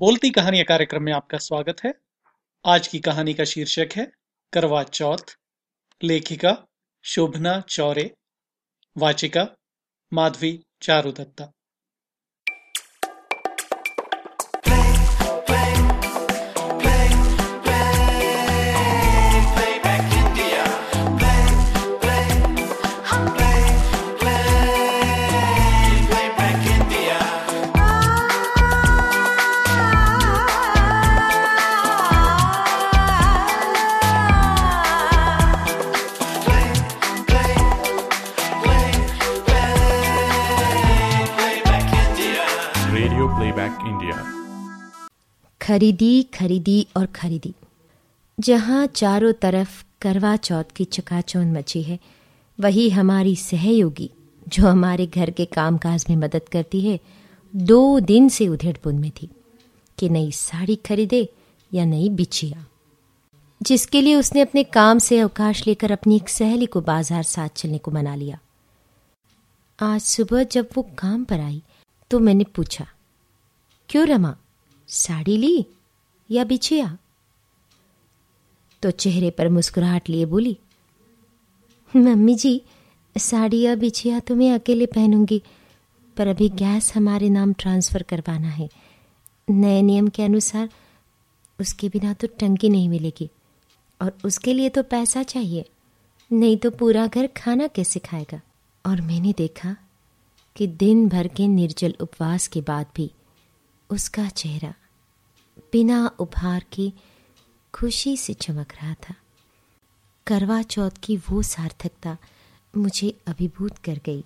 बोलती कहानियाँ कार्यक्रम में आपका स्वागत है। आज की कहानी का शीर्षक है, करवा चौथ, लेखिका Shobhana Chaure, वाचिका Madhavi Charudatta. Radio playback India खरीदी खरीदी और खरीदी। जहाँ चारों तरफ़ करवा चौथ की चकाचौंध मची है, वही हमारी सहयोगी, जो हमारे घर के कामकाज में मदद करती है, दो दिन से उधेड़ बुन में थी, कि नई साड़ी खरीदे या नई बिछिया। जिसके लिए उसने अपने काम से अवकाश लेकर अपनी एक सहेली को बाज़ार साथ चलने को मना लिया। आज सुबह जब वो काम पर आई तो मैंने पूछा, क्यों रमा? साड़ी ली या बिछिया? तो चेहरे पर मुस्कुराहट लिए बोली, मम्मी जी, साड़ी या बिछिया तो मैं अकेले पहनूँगी, पर अभी गैस हमारे नाम ट्रांसफ़र करवाना है। नए नियम के अनुसार उसके बिना तो टंकी नहीं मिलेगी, और उसके लिए तो पैसा चाहिए, नहीं तो पूरा घर खाना कैसे खाएगा? और मैंने देखा कि दिन भर के निर्जल उपवास के बाद भी उसका चेहरा बिना उपहार के खुशी से चमक रहा था। करवा चौथ की वो सार्थकता मुझे अभिभूत कर गई।